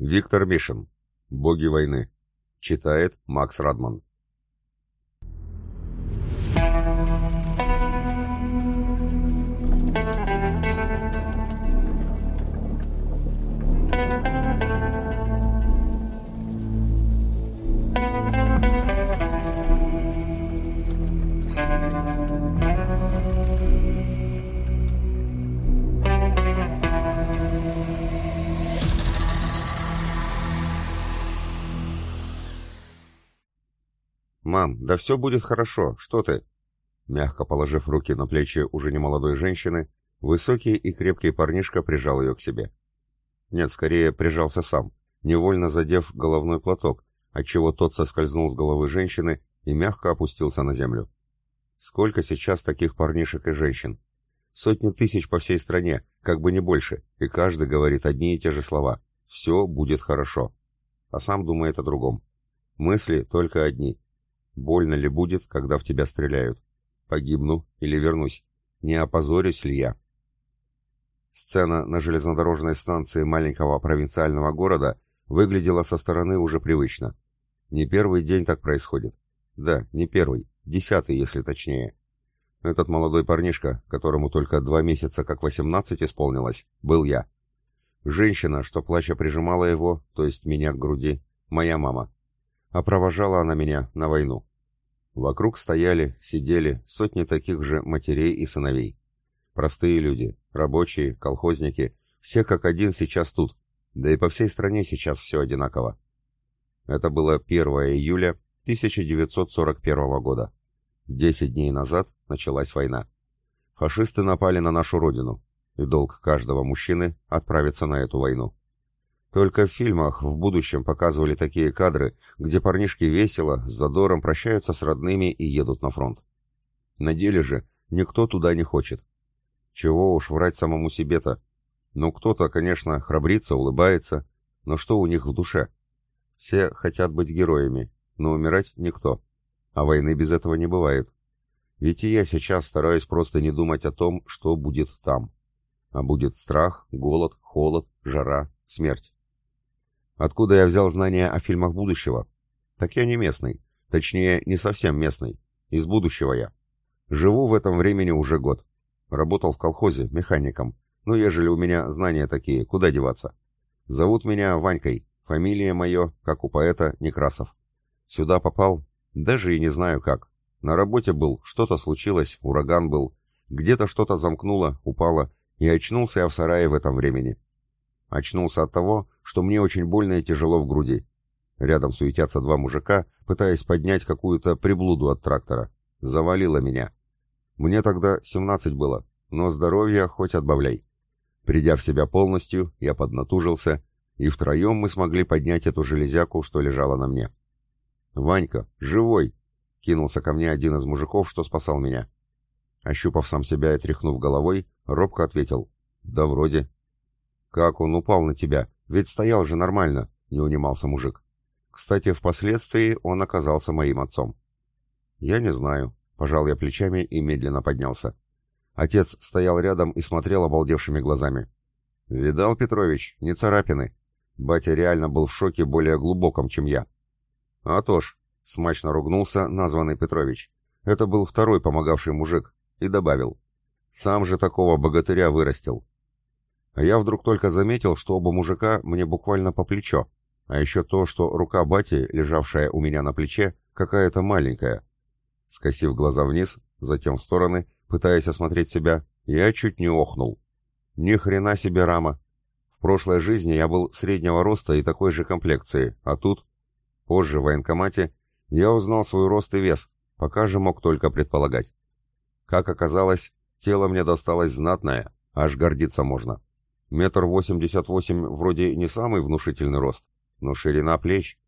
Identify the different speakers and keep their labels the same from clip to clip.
Speaker 1: Виктор Мишин. Боги войны. Читает Макс Радман.
Speaker 2: «Мам, да все будет хорошо, что ты?» Мягко положив руки на плечи уже немолодой женщины, высокий и крепкий парнишка прижал ее к себе. Нет, скорее прижался сам, невольно задев головной платок, отчего тот соскользнул с головы женщины и мягко опустился на землю. Сколько сейчас таких парнишек и женщин? Сотни тысяч по всей стране, как бы не больше, и каждый говорит одни и те же слова «все будет хорошо», а сам думает о другом. Мысли только одни Больно ли будет, когда в тебя стреляют? Погибну или вернусь? Не опозорюсь ли я? Сцена на железнодорожной станции маленького провинциального города выглядела со стороны уже привычно. Не первый день так происходит. Да, не первый, десятый, если точнее. Этот молодой парнишка, которому только два месяца как восемнадцать исполнилось, был я. Женщина, что плача прижимала его, то есть меня к груди, моя мама. А провожала она меня на войну. Вокруг стояли, сидели сотни таких же матерей и сыновей. Простые люди, рабочие, колхозники, все как один сейчас тут, да и по всей стране сейчас все одинаково. Это было 1 июля 1941 года. Десять дней назад началась война. Фашисты напали на нашу родину, и долг каждого мужчины отправиться на эту войну. Только в фильмах в будущем показывали такие кадры, где парнишки весело, с задором прощаются с родными и едут на фронт. На деле же никто туда не хочет. Чего уж врать самому себе-то. Ну, кто-то, конечно, храбрится, улыбается, но что у них в душе? Все хотят быть героями, но умирать никто. А войны без этого не бывает. Ведь и я сейчас стараюсь просто не думать о том, что будет там. А будет страх, голод, холод, жара, смерть. Откуда я взял знания о фильмах будущего? Так я не местный. Точнее, не совсем местный. Из будущего я. Живу в этом времени уже год. Работал в колхозе, механиком. Ну, ежели у меня знания такие, куда деваться? Зовут меня Ванькой. Фамилия мое, как у поэта, Некрасов. Сюда попал? Даже и не знаю как. На работе был, что-то случилось, ураган был. Где-то что-то замкнуло, упало, и очнулся я в сарае в этом времени. Очнулся от того, что мне очень больно и тяжело в груди. Рядом суетятся два мужика, пытаясь поднять какую-то приблуду от трактора. Завалило меня. Мне тогда 17 было, но здоровье хоть отбавляй. Придя в себя полностью, я поднатужился, и втроем мы смогли поднять эту железяку, что лежала на мне. «Ванька, живой!» — кинулся ко мне один из мужиков, что спасал меня. Ощупав сам себя и тряхнув головой, робко ответил. «Да вроде». «Как он упал на тебя? Ведь стоял же нормально», — не унимался мужик. Кстати, впоследствии он оказался моим отцом. «Я не знаю», — пожал я плечами и медленно поднялся. Отец стоял рядом и смотрел обалдевшими глазами. «Видал, Петрович, не царапины». Батя реально был в шоке более глубоком, чем я. «А то ж», — смачно ругнулся названный Петрович. Это был второй помогавший мужик, и добавил. «Сам же такого богатыря вырастил. А я вдруг только заметил, что оба мужика мне буквально по плечо, а еще то, что рука бати, лежавшая у меня на плече, какая-то маленькая. Скосив глаза вниз, затем в стороны, пытаясь осмотреть себя, я чуть не охнул. Ни хрена себе рама. В прошлой жизни я был среднего роста и такой же комплекции, а тут, позже в военкомате, я узнал свой рост и вес, пока же мог только предполагать. Как оказалось, тело мне досталось знатное, аж гордиться можно. Метр восемьдесят восемь вроде не самый внушительный рост, но ширина плеч...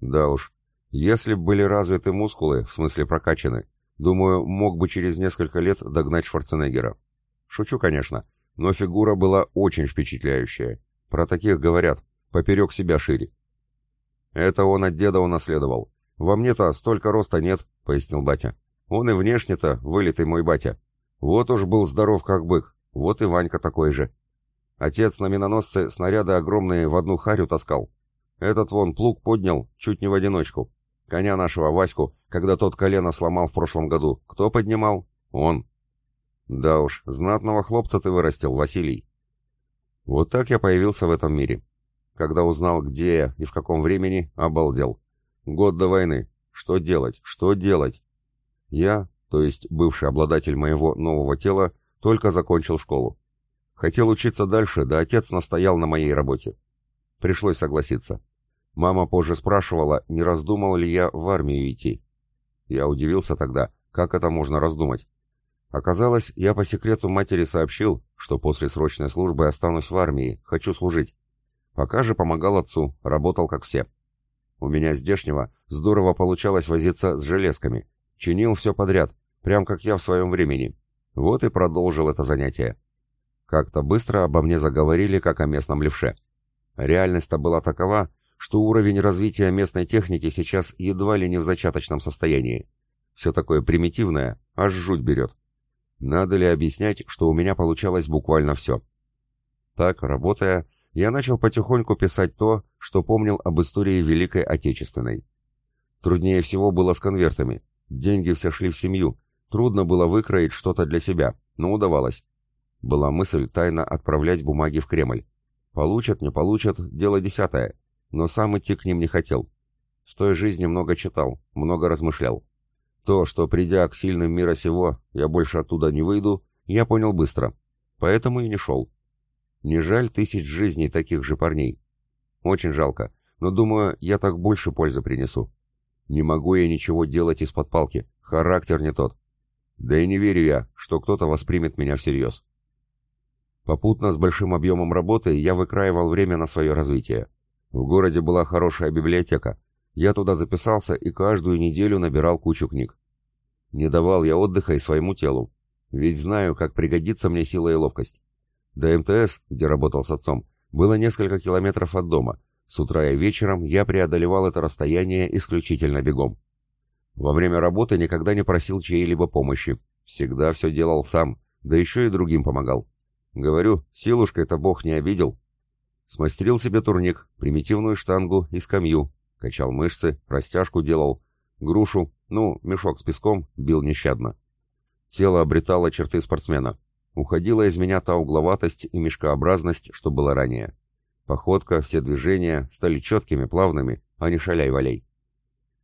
Speaker 2: Да уж, если б были развиты мускулы, в смысле прокачаны, думаю, мог бы через несколько лет догнать Шварценеггера. Шучу, конечно, но фигура была очень впечатляющая. Про таких говорят, поперек себя шире. Это он от деда унаследовал. Во мне-то столько роста нет, пояснил батя. Он и внешне-то вылитый мой батя. Вот уж был здоров как бык, вот и Ванька такой же. Отец на миноносце снаряды огромные в одну харю таскал. Этот вон плуг поднял чуть не в одиночку. Коня нашего Ваську, когда тот колено сломал в прошлом году, кто поднимал? Он. Да уж, знатного хлопца ты вырастил, Василий. Вот так я появился в этом мире. Когда узнал, где я и в каком времени, обалдел. Год до войны. Что делать? Что делать? Я, то есть бывший обладатель моего нового тела, только закончил школу. Хотел учиться дальше, да отец настоял на моей работе. Пришлось согласиться. Мама позже спрашивала, не раздумал ли я в армию идти. Я удивился тогда, как это можно раздумать. Оказалось, я по секрету матери сообщил, что после срочной службы останусь в армии, хочу служить. Пока же помогал отцу, работал как все. У меня здешнего здорово получалось возиться с железками. Чинил все подряд, прям как я в своем времени. Вот и продолжил это занятие. Как-то быстро обо мне заговорили, как о местном левше. Реальность-то была такова, что уровень развития местной техники сейчас едва ли не в зачаточном состоянии. Все такое примитивное, аж жуть берет. Надо ли объяснять, что у меня получалось буквально все? Так, работая, я начал потихоньку писать то, что помнил об истории Великой Отечественной. Труднее всего было с конвертами. Деньги все шли в семью. Трудно было выкроить что-то для себя, но удавалось. Была мысль тайно отправлять бумаги в Кремль. Получат, не получат, дело десятое. Но сам идти к ним не хотел. В той жизни много читал, много размышлял. То, что придя к сильным мира сего, я больше оттуда не выйду, я понял быстро. Поэтому и не шел. Не жаль тысяч жизней таких же парней. Очень жалко, но думаю, я так больше пользы принесу. Не могу я ничего делать из-под палки, характер не тот. Да и не верю я, что кто-то воспримет меня всерьез. Попутно с большим объемом работы я выкраивал время на свое развитие. В городе была хорошая библиотека. Я туда записался и каждую неделю набирал кучу книг. Не давал я отдыха и своему телу, ведь знаю, как пригодится мне сила и ловкость. До МТС, где работал с отцом, было несколько километров от дома. С утра и вечером я преодолевал это расстояние исключительно бегом. Во время работы никогда не просил чьей-либо помощи. Всегда все делал сам, да еще и другим помогал. Говорю, силушкой-то бог не обидел. Смастерил себе турник, примитивную штангу и скамью, качал мышцы, растяжку делал, грушу, ну, мешок с песком, бил нещадно. Тело обретало черты спортсмена. Уходила из меня та угловатость и мешкообразность, что было ранее. Походка, все движения стали четкими, плавными, а не шаляй-валяй.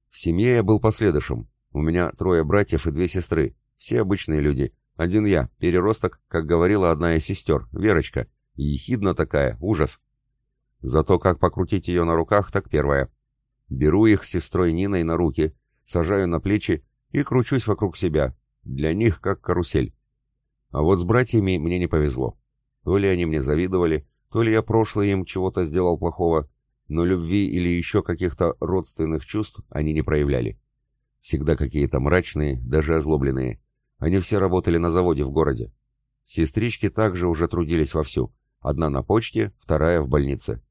Speaker 2: В семье я был последующим. У меня трое братьев и две сестры, все обычные люди. Один я, переросток, как говорила одна из сестер, Верочка, ехидна такая, ужас. Зато как покрутить ее на руках, так первое. Беру их с сестрой Ниной на руки, сажаю на плечи и кручусь вокруг себя. Для них как карусель. А вот с братьями мне не повезло. То ли они мне завидовали, то ли я прошлое им чего-то сделал плохого, но любви или еще каких-то родственных чувств они не проявляли. Всегда какие-то мрачные, даже озлобленные. Они все работали на заводе в городе. Сестрички также уже трудились вовсю. Одна на почте, вторая в больнице.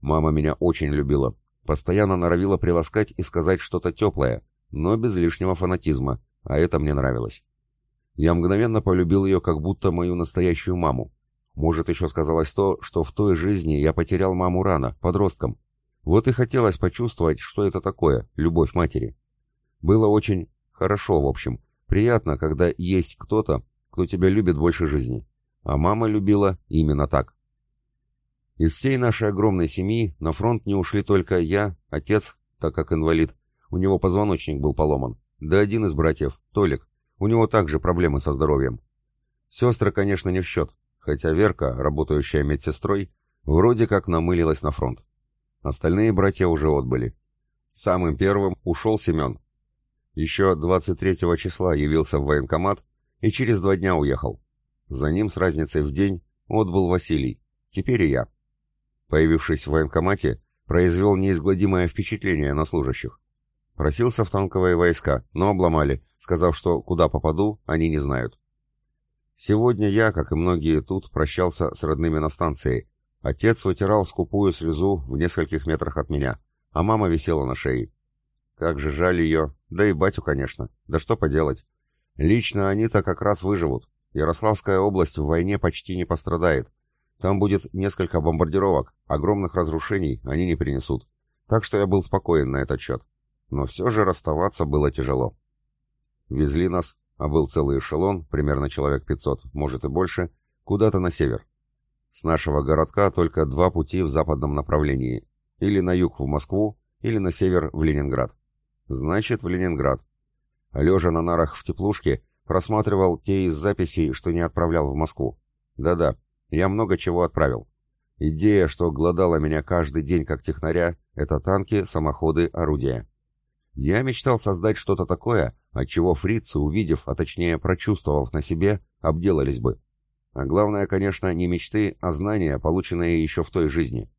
Speaker 2: Мама меня очень любила. Постоянно норовила приласкать и сказать что-то теплое, но без лишнего фанатизма, а это мне нравилось. Я мгновенно полюбил ее как будто мою настоящую маму. Может, еще сказалось то, что в той жизни я потерял маму рано, подростком. Вот и хотелось почувствовать, что это такое, любовь матери. Было очень хорошо, в общем. Приятно, когда есть кто-то, кто тебя любит больше жизни. А мама любила именно так. Из всей нашей огромной семьи на фронт не ушли только я, отец, так как инвалид. У него позвоночник был поломан. Да один из братьев, Толик. У него также проблемы со здоровьем. Сестры, конечно, не в счет, хотя Верка, работающая медсестрой, вроде как намылилась на фронт. Остальные братья уже отбыли. Самым первым ушел Семен. Еще 23 числа явился в военкомат и через два дня уехал. За ним с разницей в день отбыл Василий, теперь и я. Появившись в военкомате, произвел неизгладимое впечатление на служащих. Просился в танковые войска, но обломали, сказав, что куда попаду, они не знают. Сегодня я, как и многие тут, прощался с родными на станции. Отец вытирал скупую слезу в нескольких метрах от меня, а мама висела на шее. Как же жаль ее, да и батю, конечно. Да что поделать. Лично они-то как раз выживут. Ярославская область в войне почти не пострадает. Там будет несколько бомбардировок, огромных разрушений они не принесут. Так что я был спокоен на этот счет. Но все же расставаться было тяжело. Везли нас, а был целый эшелон, примерно человек 500, может и больше, куда-то на север. С нашего городка только два пути в западном направлении. Или на юг в Москву, или на север в Ленинград. Значит, в Ленинград. Лежа на нарах в теплушке, просматривал те из записей, что не отправлял в Москву. Да-да, я много чего отправил. Идея, что глодала меня каждый день как технаря, это танки, самоходы, орудия. Я мечтал создать что-то такое, от чего фрицы, увидев, а точнее прочувствовав на себе, обделались бы. А главное, конечно, не мечты, а знания, полученные еще в той жизни.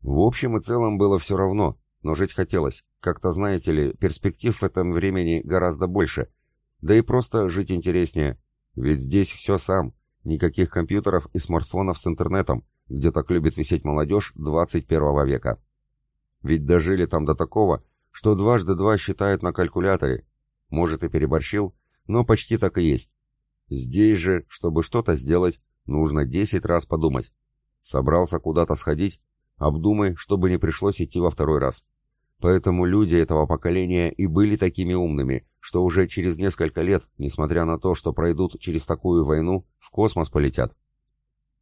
Speaker 2: В общем и целом было все равно, но жить хотелось. Как-то, знаете ли, перспектив в этом времени гораздо больше. Да и просто жить интереснее. Ведь здесь все сам. Никаких компьютеров и смартфонов с интернетом, где так любит висеть молодежь 21 века. Ведь дожили там до такого, что дважды два считают на калькуляторе. Может и переборщил, но почти так и есть. Здесь же, чтобы что-то сделать, нужно 10 раз подумать. Собрался куда-то сходить, обдумай, чтобы не пришлось идти во второй раз. Поэтому люди этого поколения и были такими умными, что уже через несколько лет, несмотря на то, что пройдут через такую войну, в космос полетят.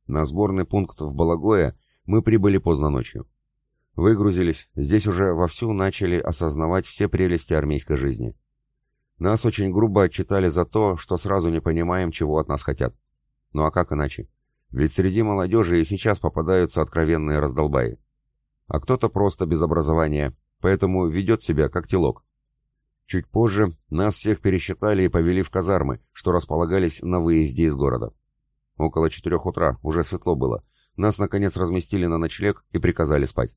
Speaker 2: На сборный пункт в Балагое мы прибыли поздно ночью. Выгрузились, здесь уже вовсю начали осознавать все прелести армейской жизни. Нас очень грубо отчитали за то, что сразу не понимаем, чего от нас хотят. Ну а как иначе? Ведь среди молодежи и сейчас попадаются откровенные раздолбаи. А кто-то просто без образования, поэтому ведет себя как телок. Чуть позже нас всех пересчитали и повели в казармы, что располагались на выезде из города. Около четырех утра, уже светло было, нас наконец разместили на ночлег и приказали спать.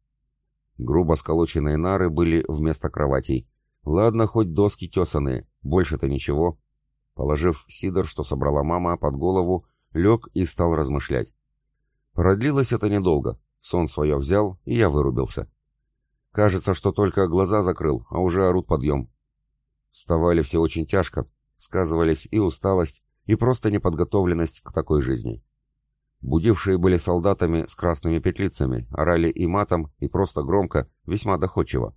Speaker 2: Грубо сколоченные нары были вместо кроватей. Ладно, хоть доски тесаные, больше-то ничего. Положив сидор, что собрала мама, под голову, лег и стал размышлять. Продлилось это недолго. Сон свое взял, и я вырубился. Кажется, что только глаза закрыл, а уже орут подъем. Вставали все очень тяжко, сказывались и усталость, и просто неподготовленность к такой жизни. Будившие были солдатами с красными петлицами, орали и матом, и просто громко, весьма доходчиво.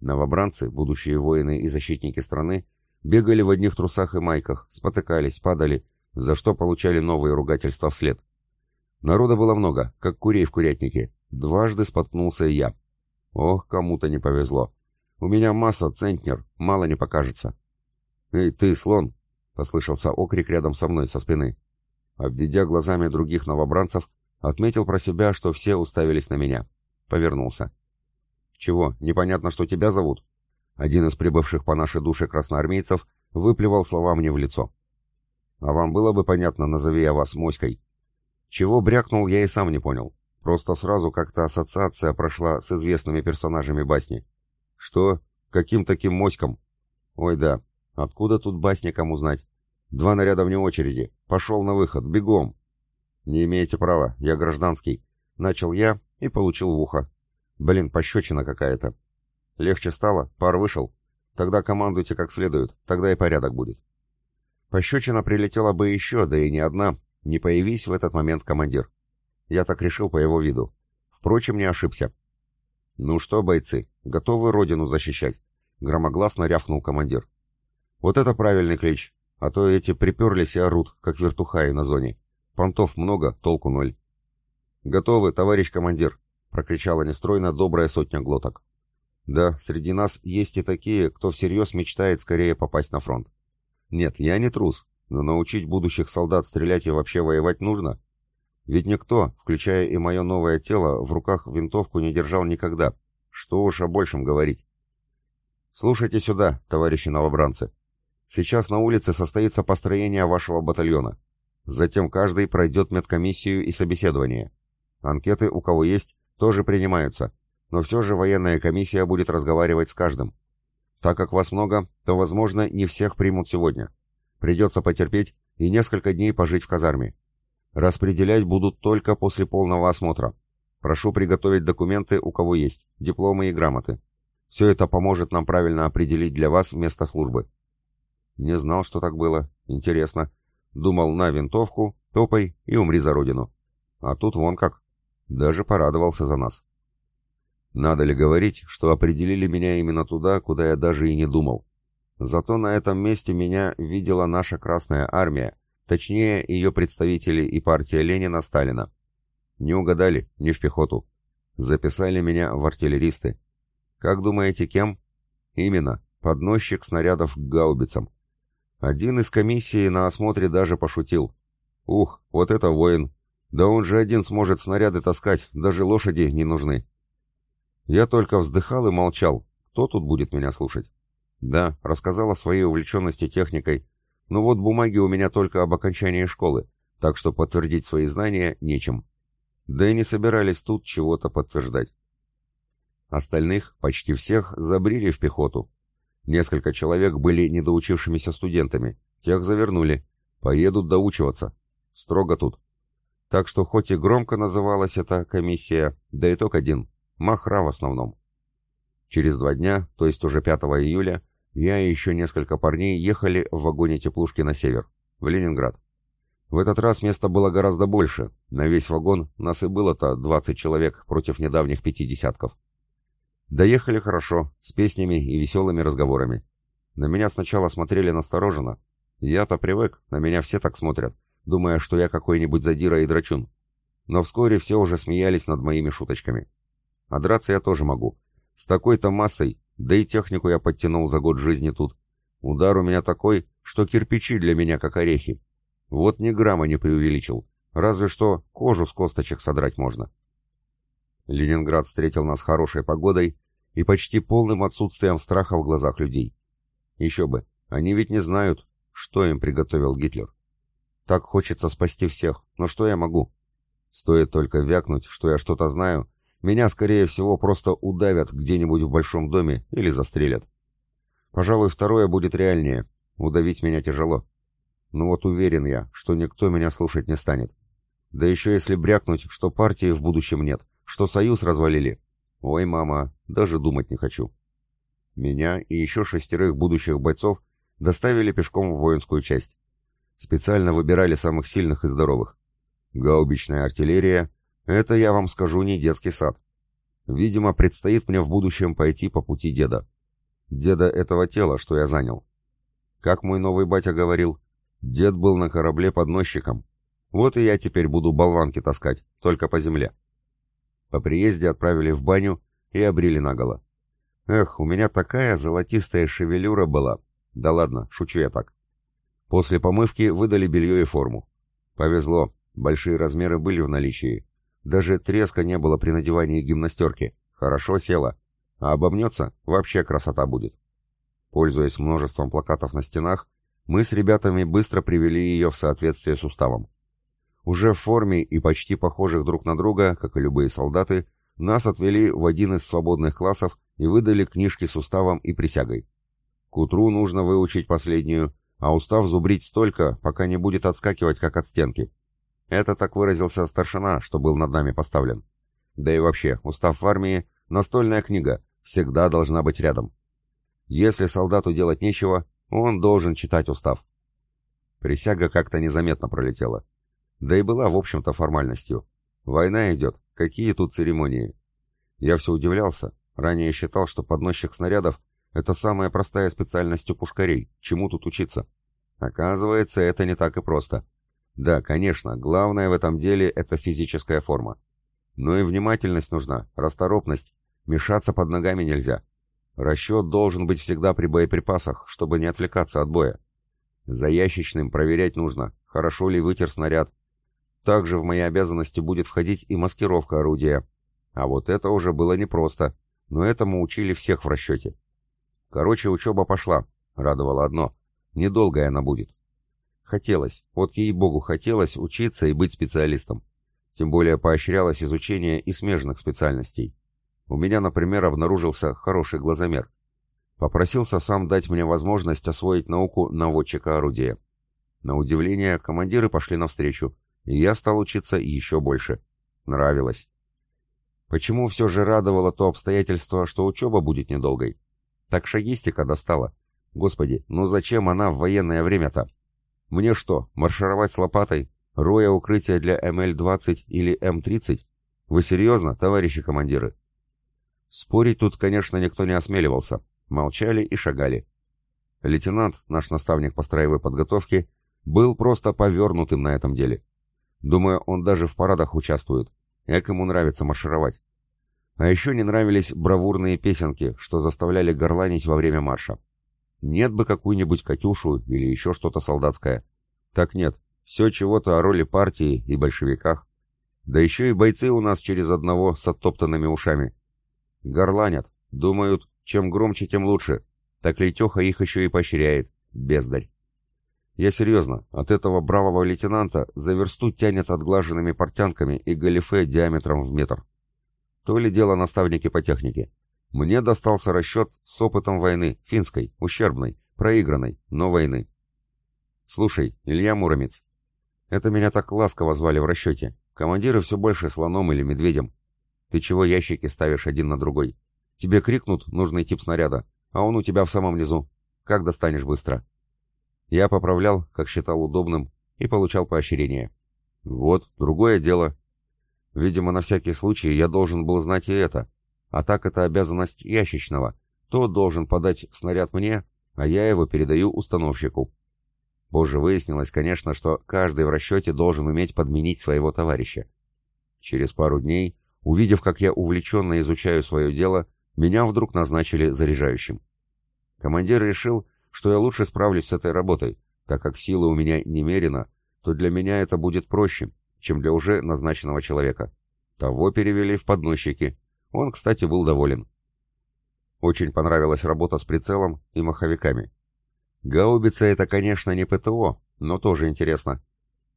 Speaker 2: Новобранцы, будущие воины и защитники страны, бегали в одних трусах и майках, спотыкались, падали, за что получали новые ругательства вслед. Народа было много, как курей в курятнике. Дважды споткнулся я. Ох, кому-то не повезло. У меня масса, центнер, мало не покажется. «Эй, ты, слон!» — послышался окрик рядом со мной со спины. Обведя глазами других новобранцев, отметил про себя, что все уставились на меня. Повернулся. «Чего, непонятно, что тебя зовут?» Один из прибывших по нашей душе красноармейцев выплевал слова мне в лицо. «А вам было бы понятно, назови я вас Моськой». Чего брякнул, я и сам не понял. Просто сразу как-то ассоциация прошла с известными персонажами басни. Что? Каким таким моськом? Ой, да. Откуда тут басникам узнать? Два наряда вне очереди. Пошел на выход. Бегом. Не имеете права. Я гражданский. Начал я и получил в ухо. Блин, пощечина какая-то. Легче стало? Пар вышел? Тогда командуйте как следует. Тогда и порядок будет. Пощечина прилетела бы еще, да и не одна. Не появись в этот момент командир. Я так решил по его виду. Впрочем, не ошибся. «Ну что, бойцы, готовы родину защищать?» — громогласно рявкнул командир. «Вот это правильный клич, а то эти приперлись и орут, как вертухаи на зоне. Понтов много, толку ноль». «Готовы, товарищ командир!» — прокричала нестройно добрая сотня глоток. «Да, среди нас есть и такие, кто всерьез мечтает скорее попасть на фронт. Нет, я не трус, но научить будущих солдат стрелять и вообще воевать нужно, ведь никто, включая и мое новое тело, в руках винтовку не держал никогда. Что уж о большем говорить. Слушайте сюда, товарищи новобранцы. Сейчас на улице состоится построение вашего батальона. Затем каждый пройдет медкомиссию и собеседование. Анкеты, у кого есть, тоже принимаются, но все же военная комиссия будет разговаривать с каждым. Так как вас много, то, возможно, не всех примут сегодня. Придется потерпеть и несколько дней пожить в казарме. Распределять будут только после полного осмотра. Прошу приготовить документы, у кого есть, дипломы и грамоты. Все это поможет нам правильно определить для вас место службы. Не знал, что так было. Интересно. Думал на винтовку, топай и умри за родину. А тут вон как. Даже порадовался за нас. Надо ли говорить, что определили меня именно туда, куда я даже и не думал. Зато на этом месте меня видела наша Красная Армия, точнее, ее представители и партия Ленина Сталина. Не угадали, не в пехоту. Записали меня в артиллеристы. Как думаете, кем? Именно, подносчик снарядов к гаубицам. Один из комиссии на осмотре даже пошутил. Ух, вот это воин. Да он же один сможет снаряды таскать, даже лошади не нужны. Я только вздыхал и молчал. Кто тут будет меня слушать? Да, рассказал о своей увлеченности техникой. Но вот бумаги у меня только об окончании школы, так что подтвердить свои знания нечем. Да и не собирались тут чего-то подтверждать. Остальных, почти всех, забрили в пехоту. Несколько человек были недоучившимися студентами, тех завернули. Поедут доучиваться. Строго тут. Так что хоть и громко называлась эта комиссия, да итог один. Махра в основном. Через два дня, то есть уже 5 июля, я и еще несколько парней ехали в вагоне теплушки на север, в Ленинград. В этот раз места было гораздо больше. На весь вагон нас и было-то 20 человек против недавних пяти десятков. Доехали хорошо, с песнями и веселыми разговорами. На меня сначала смотрели настороженно. Я-то привык, на меня все так смотрят, думая, что я какой-нибудь задира и драчун. Но вскоре все уже смеялись над моими шуточками. А драться я тоже могу. С такой-то массой, да и технику я подтянул за год жизни тут. Удар у меня такой, что кирпичи для меня как орехи. Вот ни грамма не преувеличил. Разве что кожу с косточек содрать можно. Ленинград встретил нас хорошей погодой и почти полным отсутствием страха в глазах людей. Еще бы, они ведь не знают, что им приготовил Гитлер. Так хочется спасти всех, но что я могу? Стоит только вякнуть, что я что-то знаю, меня, скорее всего, просто удавят где-нибудь в большом доме или застрелят. Пожалуй, второе будет реальнее. Удавить меня тяжело. Но вот уверен я, что никто меня слушать не станет. Да еще если брякнуть, что партии в будущем нет, что союз развалили, Ой, мама, даже думать не хочу. Меня и еще шестерых будущих бойцов доставили пешком в воинскую часть. Специально выбирали самых сильных и здоровых. Гаубичная артиллерия — это, я вам скажу, не детский сад. Видимо, предстоит мне в будущем пойти по пути деда. Деда этого тела, что я занял. Как мой новый батя говорил, дед был на корабле подносчиком. Вот и я теперь буду болванки таскать, только по земле. По приезде отправили в баню и обрили наголо. Эх, у меня такая золотистая шевелюра была. Да ладно, шучу я так. После помывки выдали белье и форму. Повезло, большие размеры были в наличии. Даже треска не было при надевании гимнастерки. Хорошо села. А обомнется, вообще красота будет. Пользуясь множеством плакатов на стенах, мы с ребятами быстро привели ее в соответствие с уставом. Уже в форме и почти похожих друг на друга, как и любые солдаты, нас отвели в один из свободных классов и выдали книжки с уставом и присягой. К утру нужно выучить последнюю, а устав зубрить столько, пока не будет отскакивать, как от стенки. Это так выразился старшина, что был над нами поставлен. Да и вообще, устав в армии — настольная книга, всегда должна быть рядом. Если солдату делать нечего, он должен читать устав. Присяга как-то незаметно пролетела. Да и была, в общем-то, формальностью. Война идет, какие тут церемонии? Я все удивлялся. Ранее считал, что подносчик снарядов — это самая простая специальность у пушкарей. Чему тут учиться? Оказывается, это не так и просто. Да, конечно, главное в этом деле — это физическая форма. Но и внимательность нужна, расторопность. Мешаться под ногами нельзя. Расчет должен быть всегда при боеприпасах, чтобы не отвлекаться от боя. За ящичным проверять нужно, хорошо ли вытер снаряд, также в мои обязанности будет входить и маскировка орудия. А вот это уже было непросто, но этому учили всех в расчете. Короче, учеба пошла. Радовало одно. Недолгая она будет. Хотелось, вот ей-богу хотелось учиться и быть специалистом. Тем более поощрялось изучение и смежных специальностей. У меня, например, обнаружился хороший глазомер. Попросился сам дать мне возможность освоить науку наводчика орудия. На удивление, командиры пошли навстречу, и я стал учиться еще больше. Нравилось. Почему все же радовало то обстоятельство, что учеба будет недолгой? Так шагистика достала. Господи, ну зачем она в военное время-то? Мне что, маршировать с лопатой? Роя укрытие для МЛ-20 или М-30? Вы серьезно, товарищи командиры? Спорить тут, конечно, никто не осмеливался. Молчали и шагали. Лейтенант, наш наставник по строевой подготовке, был просто повернутым на этом деле. Думаю, он даже в парадах участвует. Как ему нравится маршировать. А еще не нравились бравурные песенки, что заставляли горланить во время марша. Нет бы какую-нибудь «Катюшу» или еще что-то солдатское. Так нет, все чего-то о роли партии и большевиках. Да еще и бойцы у нас через одного с оттоптанными ушами. Горланят, думают, чем громче, тем лучше. Так Лейтеха их еще и поощряет. Бездарь. Я серьезно, от этого бравого лейтенанта за версту тянет отглаженными портянками и галифе диаметром в метр. То ли дело наставники по технике. Мне достался расчет с опытом войны, финской, ущербной, проигранной, но войны. Слушай, Илья Муромец, это меня так ласково звали в расчете. Командиры все больше слоном или медведем. Ты чего ящики ставишь один на другой? Тебе крикнут нужный тип снаряда, а он у тебя в самом низу. Как достанешь быстро? Я поправлял, как считал удобным, и получал поощрение. Вот, другое дело. Видимо, на всякий случай я должен был знать и это. А так это обязанность ящичного. Тот должен подать снаряд мне, а я его передаю установщику. Позже выяснилось, конечно, что каждый в расчете должен уметь подменить своего товарища. Через пару дней, увидев, как я увлеченно изучаю свое дело, меня вдруг назначили заряжающим. Командир решил, что я лучше справлюсь с этой работой, так как силы у меня немерено, то для меня это будет проще, чем для уже назначенного человека. Того перевели в подносчики. Он, кстати, был доволен. Очень понравилась работа с прицелом и маховиками. Гаубица это, конечно, не ПТО, но тоже интересно.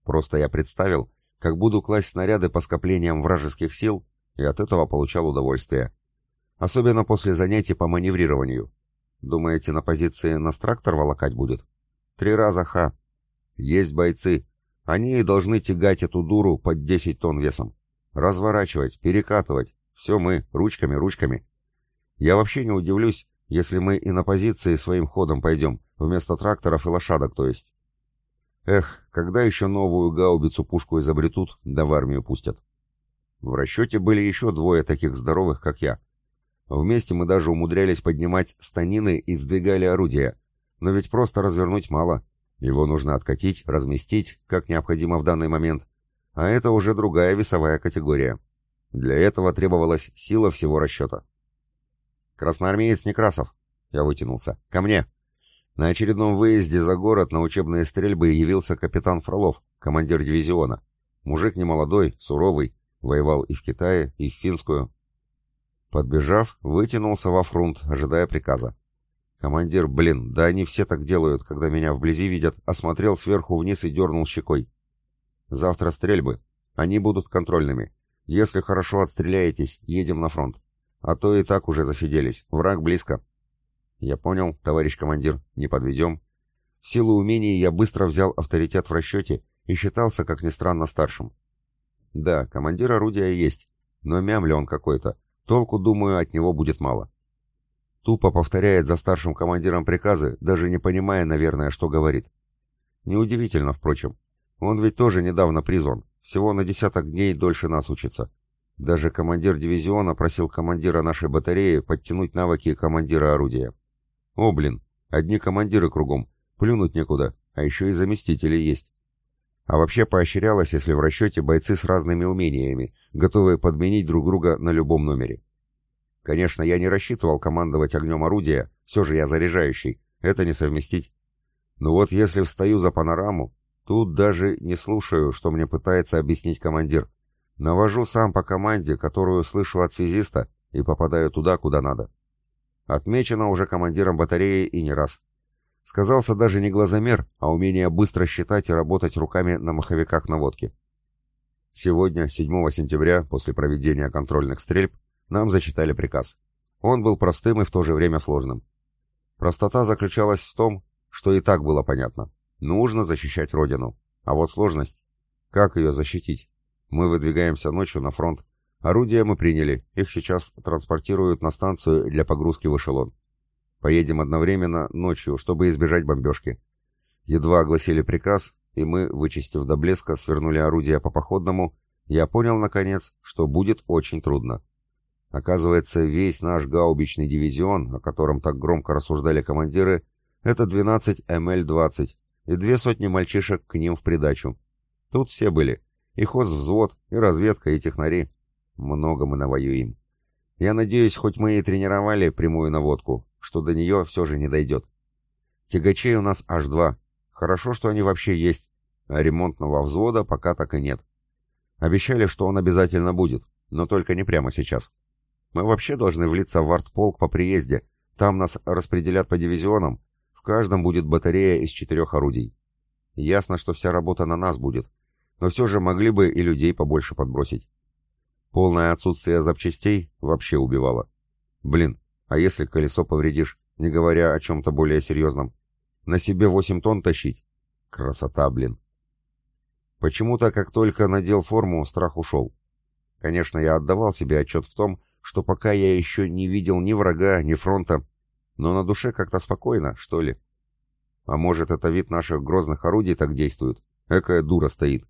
Speaker 2: Просто я представил, как буду класть снаряды по скоплениям вражеских сил, и от этого получал удовольствие. Особенно после занятий по маневрированию. Думаете, на позиции нас трактор волокать будет? Три раза ха. Есть бойцы. Они и должны тягать эту дуру под 10 тонн весом. Разворачивать, перекатывать. Все мы, ручками, ручками. Я вообще не удивлюсь, если мы и на позиции своим ходом пойдем, вместо тракторов и лошадок, то есть. Эх, когда еще новую гаубицу-пушку изобретут, да в армию пустят. В расчете были еще двое таких здоровых, как я. Вместе мы даже умудрялись поднимать станины и сдвигали орудия. Но ведь просто развернуть мало. Его нужно откатить, разместить, как необходимо в данный момент. А это уже другая весовая категория. Для этого требовалась сила всего расчета. «Красноармеец Некрасов!» Я вытянулся. «Ко мне!» На очередном выезде за город на учебные стрельбы явился капитан Фролов, командир дивизиона. Мужик немолодой, суровый, воевал и в Китае, и в Финскую. Подбежав, вытянулся во фронт, ожидая приказа. Командир, блин, да они все так делают, когда меня вблизи видят, осмотрел сверху вниз и дернул щекой. Завтра стрельбы. Они будут контрольными. Если хорошо отстреляетесь, едем на фронт. А то и так уже засиделись. Враг близко. Я понял, товарищ командир, не подведем. В силу умений я быстро взял авторитет в расчете и считался, как ни странно, старшим. Да, командир орудия есть, но мямля он какой-то. Толку, думаю, от него будет мало. Тупо повторяет за старшим командиром приказы, даже не понимая, наверное, что говорит. Неудивительно, впрочем. Он ведь тоже недавно призван, всего на десяток дней дольше нас учится. Даже командир дивизиона просил командира нашей батареи подтянуть навыки командира орудия. О, блин, одни командиры кругом, плюнуть некуда, а еще и заместители есть. А вообще поощрялось, если в расчете бойцы с разными умениями, готовые подменить друг друга на любом номере. Конечно, я не рассчитывал командовать огнем орудия, все же я заряжающий, это не совместить. Но вот если встаю за панораму, тут даже не слушаю, что мне пытается объяснить командир, Навожу сам по команде, которую слышу от связиста, и попадаю туда, куда надо. Отмечено уже командиром батареи и не раз. Сказался даже не глазомер, а умение быстро считать и работать руками на маховиках наводки. Сегодня, 7 сентября, после проведения контрольных стрельб, нам зачитали приказ. Он был простым и в то же время сложным. Простота заключалась в том, что и так было понятно. Нужно защищать Родину. А вот сложность — как ее защитить? Мы выдвигаемся ночью на фронт. Орудия мы приняли, их сейчас транспортируют на станцию для погрузки в эшелон. Поедем одновременно ночью, чтобы избежать бомбежки. Едва огласили приказ, и мы, вычистив до блеска, свернули орудие по походному, я понял, наконец, что будет очень трудно. Оказывается, весь наш гаубичный дивизион, о котором так громко рассуждали командиры, это 12 МЛ-20 и две сотни мальчишек к ним в придачу. Тут все были. И хозвзвод, и разведка, и технари. Много мы навоюем. Я надеюсь, хоть мы и тренировали прямую наводку, что до нее все же не дойдет. Тягачей у нас аж два. Хорошо, что они вообще есть, а ремонтного взвода пока так и нет. Обещали, что он обязательно будет, но только не прямо сейчас. Мы вообще должны влиться в артполк по приезде. Там нас распределят по дивизионам. Каждом будет батарея из четырех орудий. Ясно, что вся работа на нас будет. Но все же могли бы и людей побольше подбросить. Полное отсутствие запчастей вообще убивало. Блин, а если колесо повредишь, не говоря о чем-то более серьезном? На себе 8 тонн тащить? Красота, блин. Почему-то, как только надел форму, страх ушел. Конечно, я отдавал себе отчет в том, что пока я еще не видел ни врага, ни фронта, но на душе как-то спокойно, что ли. А может, это вид наших грозных орудий так действует? Экая дура стоит.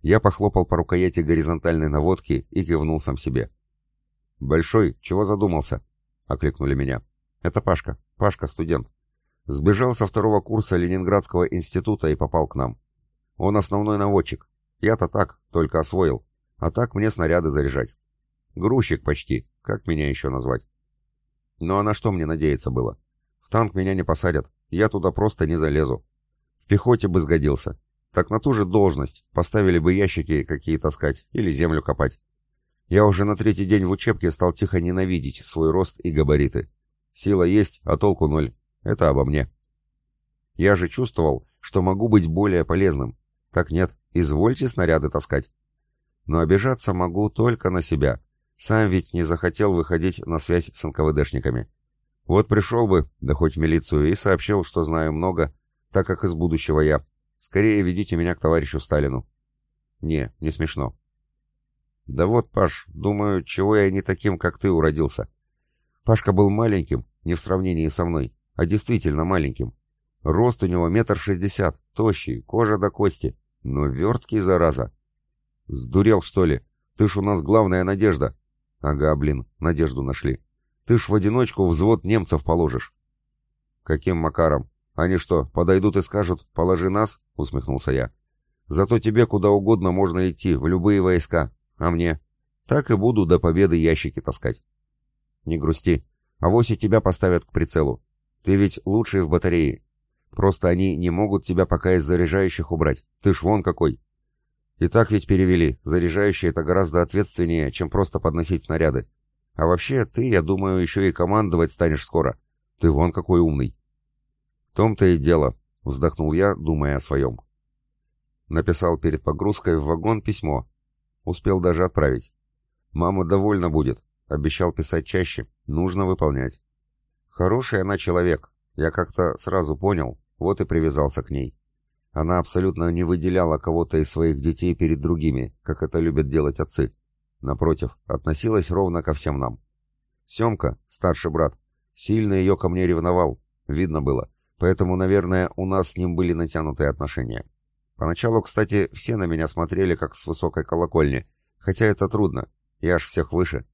Speaker 2: Я похлопал по рукояти горизонтальной наводки и кивнул сам себе. «Большой, чего задумался?» — окликнули меня. «Это Пашка. Пашка, студент. Сбежал со второго курса Ленинградского института и попал к нам. Он основной наводчик. Я-то так, только освоил. А так мне снаряды заряжать. Грузчик почти, как меня еще назвать? Ну а на что мне надеяться было? В танк меня не посадят, я туда просто не залезу. В пехоте бы сгодился. Так на ту же должность поставили бы ящики какие таскать или землю копать. Я уже на третий день в учебке стал тихо ненавидеть свой рост и габариты. Сила есть, а толку ноль. Это обо мне. Я же чувствовал, что могу быть более полезным. Так нет, извольте снаряды таскать. Но обижаться могу только на себя. Сам ведь не захотел выходить на связь с НКВДшниками. Вот пришел бы, да хоть в милицию, и сообщил, что знаю много, так как из будущего я. Скорее ведите меня к товарищу Сталину. Не, не смешно. Да вот, Паш, думаю, чего я не таким, как ты, уродился. Пашка был маленьким, не в сравнении со мной а действительно маленьким. Рост у него метр шестьдесят, тощий, кожа до кости, но верткий, зараза. Сдурел, что ли? Ты ж у нас главная надежда. Ага, блин, надежду нашли. Ты ж в одиночку взвод немцев положишь. Каким макаром? Они что, подойдут и скажут, положи нас? Усмехнулся я. Зато тебе куда угодно можно идти, в любые войска. А мне? Так и буду до победы ящики таскать. Не грусти. Авось и тебя поставят к прицелу. Ты ведь лучший в батарее. Просто они не могут тебя пока из заряжающих убрать. Ты ж вон какой. И так ведь перевели. Заряжающие это гораздо ответственнее, чем просто подносить снаряды. А вообще, ты, я думаю, еще и командовать станешь скоро. Ты вон какой умный. В том-то и дело, вздохнул я, думая о своем. Написал перед погрузкой в вагон письмо. Успел даже отправить. Мама довольна будет. Обещал писать чаще. Нужно выполнять. Хороший она человек, я как-то сразу понял, вот и привязался к ней. Она абсолютно не выделяла кого-то из своих детей перед другими, как это любят делать отцы. Напротив, относилась ровно ко всем нам. Семка, старший брат, сильно ее ко мне ревновал, видно было, поэтому, наверное, у нас с ним были натянутые отношения. Поначалу, кстати, все на меня смотрели как с высокой колокольни, хотя это трудно, я ж всех выше.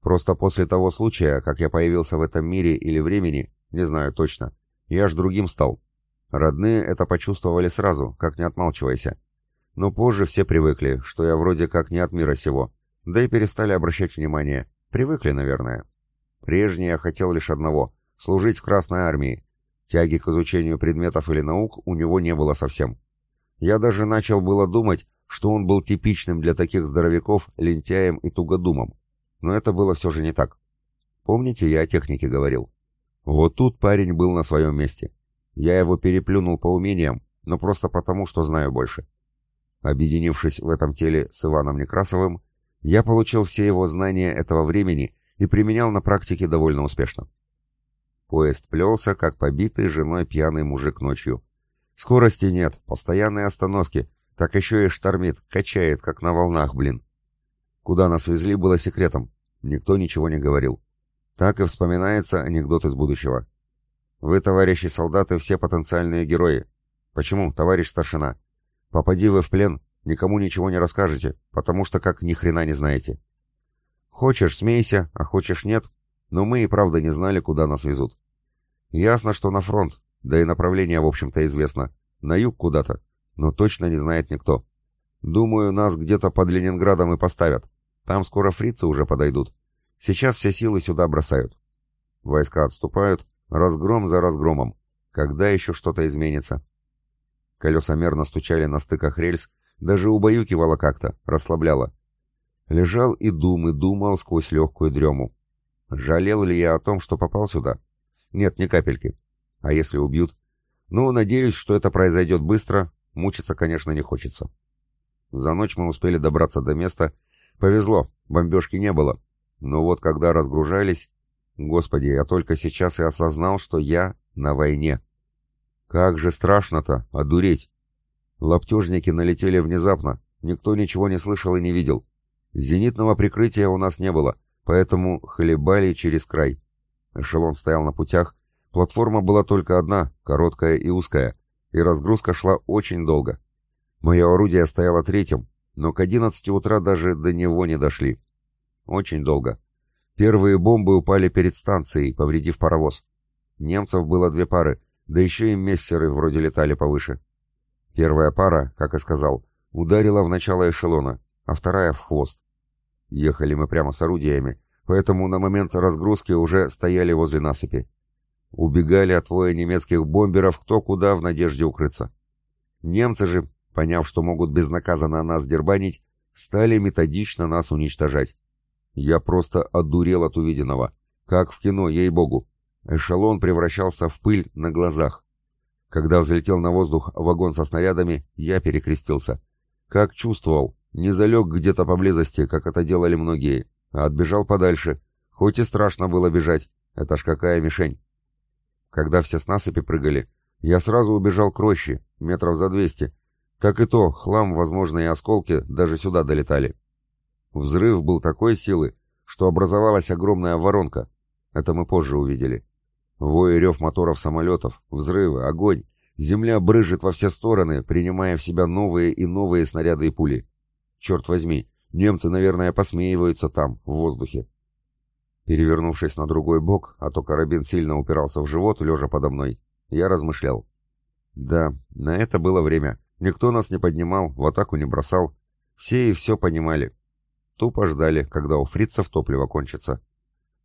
Speaker 2: Просто после того случая, как я появился в этом мире или времени, не знаю точно, я ж другим стал. Родные это почувствовали сразу, как не отмалчивайся. Но позже все привыкли, что я вроде как не от мира сего, да и перестали обращать внимание. Привыкли, наверное. Прежде я хотел лишь одного — служить в Красной Армии. Тяги к изучению предметов или наук у него не было совсем. Я даже начал было думать, что он был типичным для таких здоровяков, лентяем и тугодумом но это было все же не так. Помните, я о технике говорил? Вот тут парень был на своем месте. Я его переплюнул по умениям, но просто потому, что знаю больше. Объединившись в этом теле с Иваном Некрасовым, я получил все его знания этого времени и применял на практике довольно успешно. Поезд плелся, как побитый женой пьяный мужик ночью. Скорости нет, постоянные остановки, так еще и штормит, качает, как на волнах, блин. Куда нас везли, было секретом, Никто ничего не говорил. Так и вспоминается анекдот из будущего. Вы, товарищи солдаты, все потенциальные герои. Почему, товарищ старшина? Попади вы в плен, никому ничего не расскажете, потому что как ни хрена не знаете. Хочешь, смейся, а хочешь нет, но мы и правда не знали, куда нас везут. Ясно, что на фронт, да и направление, в общем-то, известно. На юг куда-то, но точно не знает никто. Думаю, нас где-то под Ленинградом и поставят. Там скоро фрицы уже подойдут. Сейчас все силы сюда бросают. Войска отступают, разгром за разгромом. Когда еще что-то изменится? Колеса мерно стучали на стыках рельс, даже убаюкивало как-то, расслабляло. Лежал и дум, и думал сквозь легкую дрему. Жалел ли я о том, что попал сюда? Нет, ни капельки. А если убьют? Ну, надеюсь, что это произойдет быстро. Мучиться, конечно, не хочется. За ночь мы успели добраться до места. Повезло, бомбежки не было. Но вот когда разгружались... Господи, я только сейчас и осознал, что я на войне. Как же страшно-то, одуреть. Лаптежники налетели внезапно, никто ничего не слышал и не видел. Зенитного прикрытия у нас не было, поэтому хлебали через край. Эшелон стоял на путях, платформа была только одна, короткая и узкая, и разгрузка шла очень долго. Мое орудие стояло третьим, но к 11 утра даже до него не дошли. Очень долго. Первые бомбы упали перед станцией, повредив паровоз. Немцев было две пары, да еще и мессеры вроде летали повыше. Первая пара, как и сказал, ударила в начало эшелона, а вторая в хвост. Ехали мы прямо с орудиями, поэтому на момент разгрузки уже стояли возле насыпи. Убегали от воя немецких бомберов кто куда в надежде укрыться. Немцы же, поняв, что могут безнаказанно нас дербанить, стали методично нас уничтожать. Я просто одурел от увиденного. Как в кино, ей-богу. Эшелон превращался в пыль на глазах. Когда взлетел на воздух вагон со снарядами, я перекрестился. Как чувствовал, не залег где-то поблизости, как это делали многие, а отбежал подальше. Хоть и страшно было бежать, это ж какая мишень. Когда все с насыпи прыгали, я сразу убежал к роще, метров за двести. Так и то, хлам, возможные осколки даже сюда долетали. Взрыв был такой силы, что образовалась огромная воронка. Это мы позже увидели. Вой и рев моторов самолетов, взрывы, огонь. Земля брыжет во все стороны, принимая в себя новые и новые снаряды и пули. Черт возьми, немцы, наверное, посмеиваются там, в воздухе. Перевернувшись на другой бок, а то карабин сильно упирался в живот, лежа подо мной, я размышлял. Да, на это было время. Никто нас не поднимал, в атаку не бросал. Все и все понимали. Тупо ждали, когда у фрицев топливо кончится.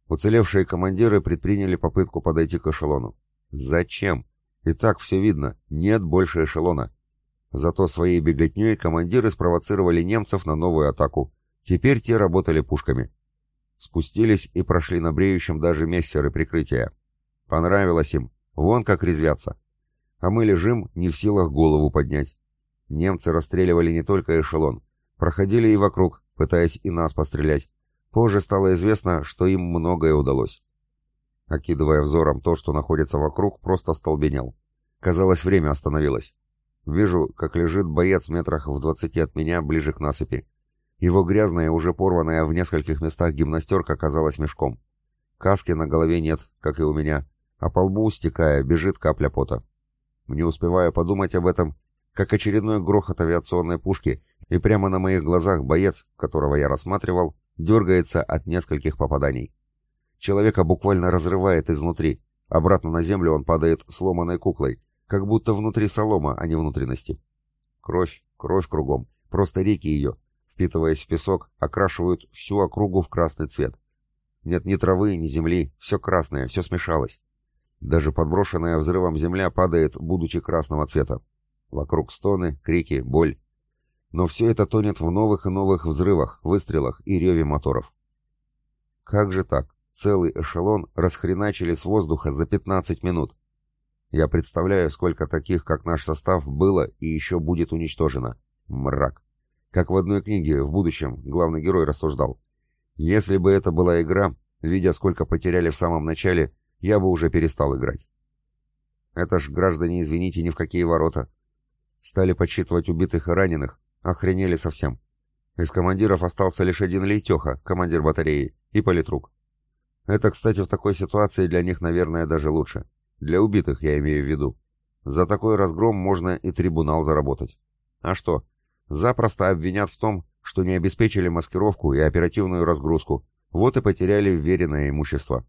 Speaker 2: Уцелевшие командиры предприняли попытку подойти к эшелону. Зачем? И так все видно, нет больше эшелона. Зато своей беготней командиры спровоцировали немцев на новую атаку. Теперь те работали пушками. Спустились и прошли на бреющем даже мессеры прикрытия. Понравилось им, вон как резвятся. А мы лежим, не в силах голову поднять. Немцы расстреливали не только эшелон, проходили и вокруг, пытаясь и нас пострелять. Позже стало известно, что им многое удалось. Окидывая взором то, что находится вокруг, просто столбенел. Казалось, время остановилось. Вижу, как лежит боец метрах в двадцати от меня, ближе к насыпи. Его грязная, уже порванная в нескольких местах гимнастерка казалась мешком. Каски на голове нет, как и у меня, а по лбу, стекая, бежит капля пота. Не успеваю подумать об этом, как очередной грохот авиационной пушки, и прямо на моих глазах боец, которого я рассматривал, дергается от нескольких попаданий. Человека буквально разрывает изнутри. Обратно на землю он падает сломанной куклой, как будто внутри солома, а не внутренности. Кровь, кровь кругом, просто реки ее, впитываясь в песок, окрашивают всю округу в красный цвет. Нет ни травы, ни земли, все красное, все смешалось. Даже подброшенная взрывом земля падает, будучи красного цвета. Вокруг стоны, крики, боль. Но все это тонет в новых и новых взрывах, выстрелах и реве моторов. Как же так? Целый эшелон расхреначили с воздуха за 15 минут. Я представляю, сколько таких, как наш состав, было и еще будет уничтожено. Мрак. Как в одной книге в будущем главный герой рассуждал. Если бы это была игра, видя, сколько потеряли в самом начале, я бы уже перестал играть. Это ж, граждане, извините, ни в какие ворота. Стали подсчитывать убитых и раненых, Охренели совсем. Из командиров остался лишь один Лейтеха, командир батареи, и политрук. Это, кстати, в такой ситуации для них, наверное, даже лучше. Для убитых, я имею в виду. За такой разгром можно и трибунал заработать. А что? Запросто обвинят в том, что не обеспечили маскировку и оперативную разгрузку, вот и потеряли вверенное имущество.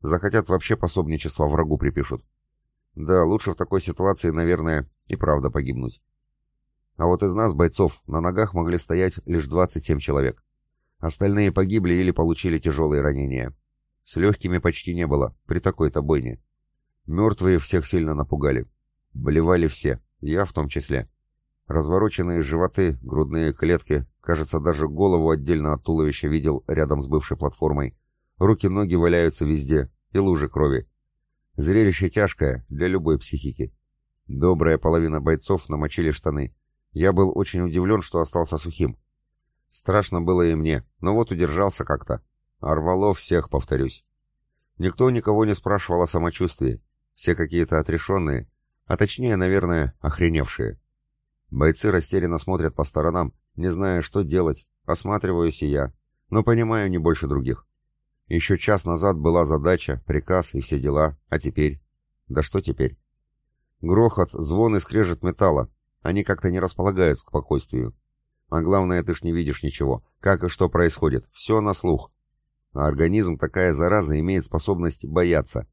Speaker 2: Захотят вообще пособничество врагу припишут. Да, лучше в такой ситуации, наверное, и правда погибнуть. А вот из нас, бойцов, на ногах могли стоять лишь 27 человек. Остальные погибли или получили тяжелые ранения. С легкими почти не было, при такой-то бойне. Мертвые всех сильно напугали. Болевали все, я в том числе. Развороченные животы, грудные клетки, кажется, даже голову отдельно от туловища видел рядом с бывшей платформой. Руки-ноги валяются везде, и лужи крови. Зрелище тяжкое для любой психики. Добрая половина бойцов намочили штаны. Я был очень удивлен, что остался сухим. Страшно было и мне, но вот удержался как-то. Орвало всех, повторюсь. Никто никого не спрашивал о самочувствии. Все какие-то отрешенные, а точнее, наверное, охреневшие. Бойцы растерянно смотрят по сторонам, не зная, что делать, осматриваюсь и я, но понимаю не больше других. Еще час назад была задача, приказ и все дела, а теперь... Да что теперь? Грохот, звон и скрежет металла. Они как-то не располагают к спокойствию. А главное, ты ж не видишь ничего. Как и что происходит. Все на слух. А организм, такая зараза, имеет способность бояться.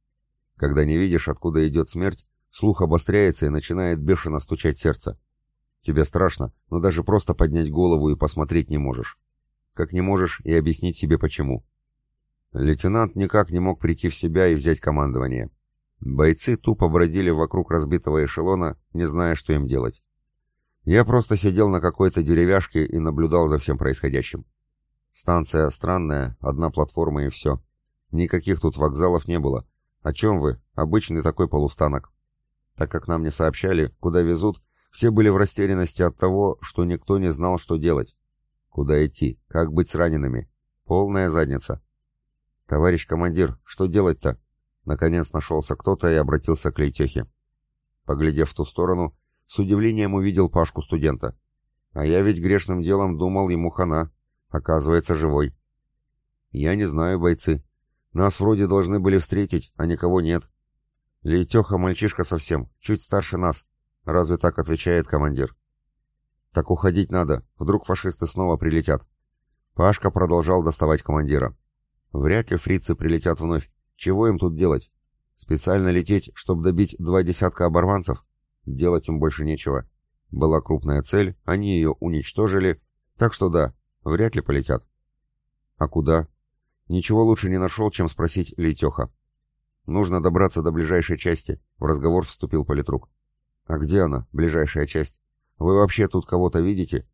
Speaker 2: Когда не видишь, откуда идет смерть, слух обостряется и начинает бешено стучать сердце. Тебе страшно, но даже просто поднять голову и посмотреть не можешь. Как не можешь и объяснить себе почему. Лейтенант никак не мог прийти в себя и взять командование. Бойцы тупо бродили вокруг разбитого эшелона, не зная, что им делать. Я просто сидел на какой-то деревяшке и наблюдал за всем происходящим. Станция странная, одна платформа и все. Никаких тут вокзалов не было. О чем вы? Обычный такой полустанок. Так как нам не сообщали, куда везут, все были в растерянности от того, что никто не знал, что делать. Куда идти? Как быть с ранеными? Полная задница. «Товарищ командир, что делать-то?» Наконец нашелся кто-то и обратился к Лейтехе. Поглядев в ту сторону, с удивлением увидел Пашку студента. А я ведь грешным делом думал ему хана. Оказывается, живой. Я не знаю, бойцы. Нас вроде должны были встретить, а никого нет. Лейтеха мальчишка совсем, чуть старше нас. Разве так отвечает командир? Так уходить надо, вдруг фашисты снова прилетят. Пашка продолжал доставать командира. Вряд ли фрицы прилетят вновь. Чего им тут делать? Специально лететь, чтобы добить два десятка оборванцев? Делать им больше нечего. Была крупная цель, они ее уничтожили, так что да, вряд ли полетят. А куда? Ничего лучше не нашел, чем спросить Лейтеха. Нужно добраться до ближайшей части, в разговор вступил политрук. А где она, ближайшая часть? Вы вообще тут кого-то видите?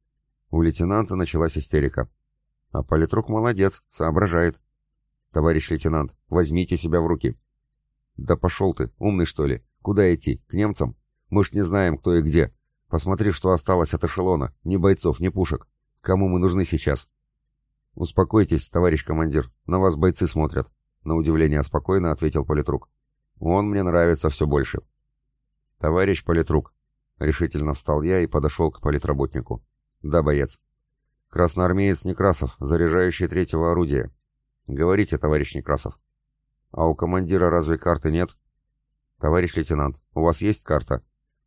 Speaker 2: У лейтенанта началась истерика. А политрук молодец, соображает. Товарищ лейтенант, возьмите себя в руки. Да пошел ты, умный что ли? Куда идти? К немцам? Мы ж не знаем, кто и где. Посмотри, что осталось от эшелона. Ни бойцов, ни пушек. Кому мы нужны сейчас?» «Успокойтесь, товарищ командир. На вас бойцы смотрят», — на удивление спокойно ответил политрук. «Он мне нравится все больше». «Товарищ политрук», — решительно встал я и подошел к политработнику. «Да, боец». «Красноармеец Некрасов, заряжающий третьего орудия». «Говорите, товарищ Некрасов». «А у командира разве карты нет?» «Товарищ лейтенант, у вас есть карта?»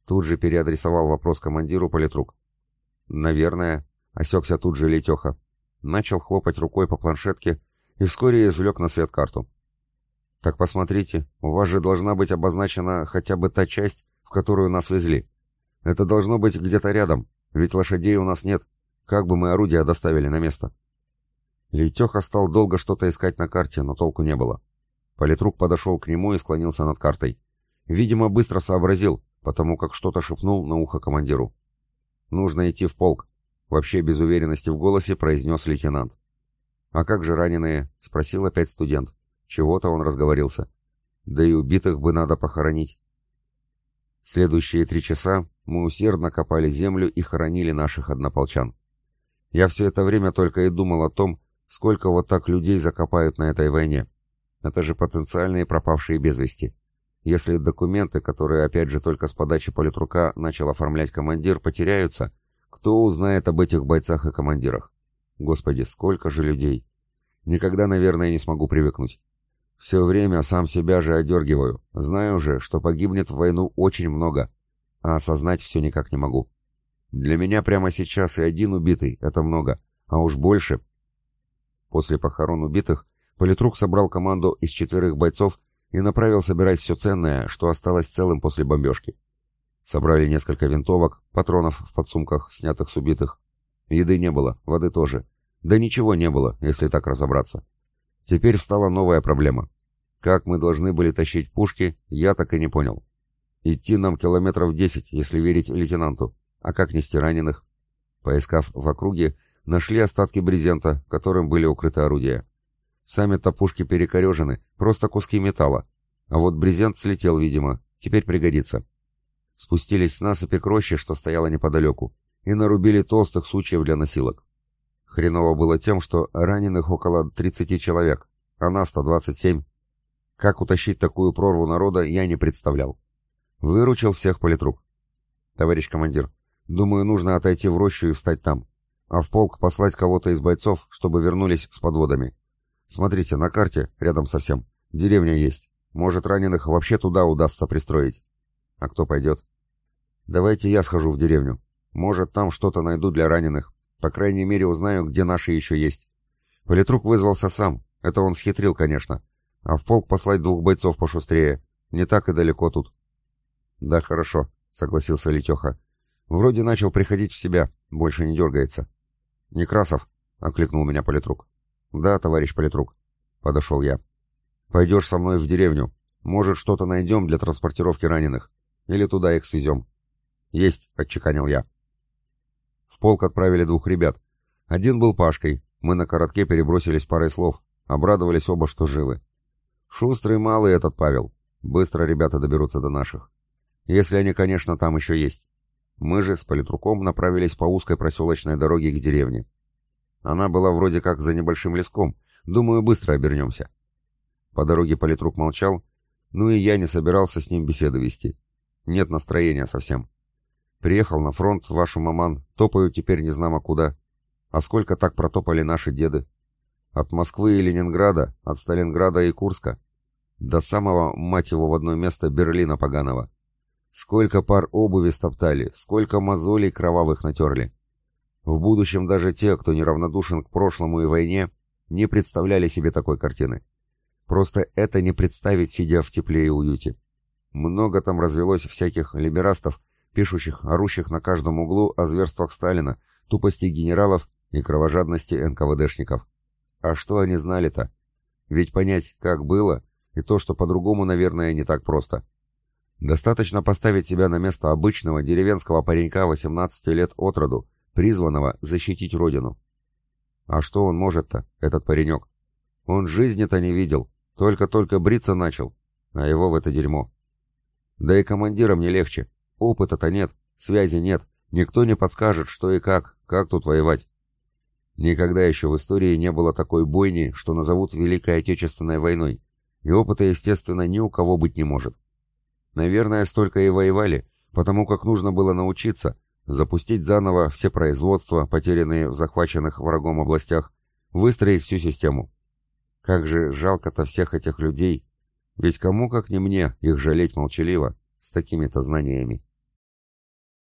Speaker 2: Тут же переадресовал вопрос командиру политрук. «Наверное», — осекся тут же Летеха. Начал хлопать рукой по планшетке и вскоре извлек на свет карту. «Так посмотрите, у вас же должна быть обозначена хотя бы та часть, в которую нас везли. Это должно быть где-то рядом, ведь лошадей у нас нет. Как бы мы орудия доставили на место?» Лейтеха стал долго что-то искать на карте, но толку не было. Политрук подошел к нему и склонился над картой. Видимо, быстро сообразил, потому как что-то шепнул на ухо командиру. «Нужно идти в полк», — вообще без уверенности в голосе произнес лейтенант. «А как же раненые?» — спросил опять студент. Чего-то он разговорился. «Да и убитых бы надо похоронить». Следующие три часа мы усердно копали землю и хоронили наших однополчан. Я все это время только и думал о том, сколько вот так людей закопают на этой войне. Это же потенциальные пропавшие без вести. Если документы, которые опять же только с подачи политрука начал оформлять командир, потеряются, кто узнает об этих бойцах и командирах? Господи, сколько же людей! Никогда, наверное, не смогу привыкнуть. Все время сам себя же одергиваю. Знаю же, что погибнет в войну очень много, а осознать все никак не могу. Для меня прямо сейчас и один убитый — это много, а уж больше. После похорон убитых политрук собрал команду из четверых бойцов и направил собирать все ценное, что осталось целым после бомбежки. Собрали несколько винтовок, патронов в подсумках, снятых с убитых. Еды не было, воды тоже. Да ничего не было, если так разобраться. Теперь встала новая проблема. Как мы должны были тащить пушки, я так и не понял. Идти нам километров десять, если верить лейтенанту. А как нести раненых? Поискав в округе, нашли остатки брезента, которым были укрыты орудия. Сами-то пушки перекорежены, просто куски металла. А вот брезент слетел, видимо, теперь пригодится. Спустились с насыпи к роще, что стояла неподалеку, и нарубили толстых сучьев для носилок. Хреново было тем, что раненых около 30 человек, а нас 127. Как утащить такую прорву народа, я не представлял. Выручил всех политрук. Товарищ командир, думаю, нужно отойти в рощу и встать там, а в полк послать кого-то из бойцов, чтобы вернулись с подводами. Смотрите, на карте, рядом совсем, деревня есть. Может, раненых вообще туда удастся пристроить. А кто пойдет? Давайте я схожу в деревню. Может, там что-то найду для раненых. По крайней мере, узнаю, где наши еще есть. Политрук вызвался сам. Это он схитрил, конечно. А в полк послать двух бойцов пошустрее. Не так и далеко тут. Да, хорошо, согласился Летеха. Вроде начал приходить в себя, больше не дергается. Некрасов, окликнул меня политрук. Да, товарищ политрук. Подошел я. Пойдешь со мной в деревню. Может, что-то найдем для транспортировки раненых. Или туда их свезем. «Есть», — отчеканил я. В полк отправили двух ребят. Один был Пашкой. Мы на коротке перебросились парой слов. Обрадовались оба, что живы. Шустрый малый этот Павел. Быстро ребята доберутся до наших. Если они, конечно, там еще есть. Мы же с политруком направились по узкой проселочной дороге к деревне. Она была вроде как за небольшим леском. Думаю, быстро обернемся. По дороге политрук молчал, ну и я не собирался с ним беседы вести. Нет настроения совсем. Приехал на фронт, вашу маман, топаю теперь не знамо куда. А сколько так протопали наши деды? От Москвы и Ленинграда, от Сталинграда и Курска. До самого, мать его, в одно место Берлина поганого. Сколько пар обуви стоптали, сколько мозолей кровавых натерли. В будущем даже те, кто неравнодушен к прошлому и войне, не представляли себе такой картины. Просто это не представить, сидя в тепле и уюте. Много там развелось всяких либерастов, пишущих, орущих на каждом углу о зверствах Сталина, тупости генералов и кровожадности НКВДшников. А что они знали-то? Ведь понять, как было, и то, что по-другому, наверное, не так просто. Достаточно поставить себя на место обычного деревенского паренька 18 лет от роду, призванного защитить родину. А что он может-то, этот паренек? Он жизни-то не видел, только-только бриться начал, а его в это дерьмо. Да и командирам не легче. Опыта-то нет, связи нет, никто не подскажет, что и как, как тут воевать. Никогда еще в истории не было такой бойни, что назовут Великой Отечественной войной, и опыта, естественно, ни у кого быть не может. Наверное, столько и воевали, потому как нужно было научиться, запустить заново все производства, потерянные в захваченных врагом областях, выстроить всю систему. Как же жалко-то всех этих людей, ведь кому как не мне их жалеть молчаливо, с такими-то знаниями.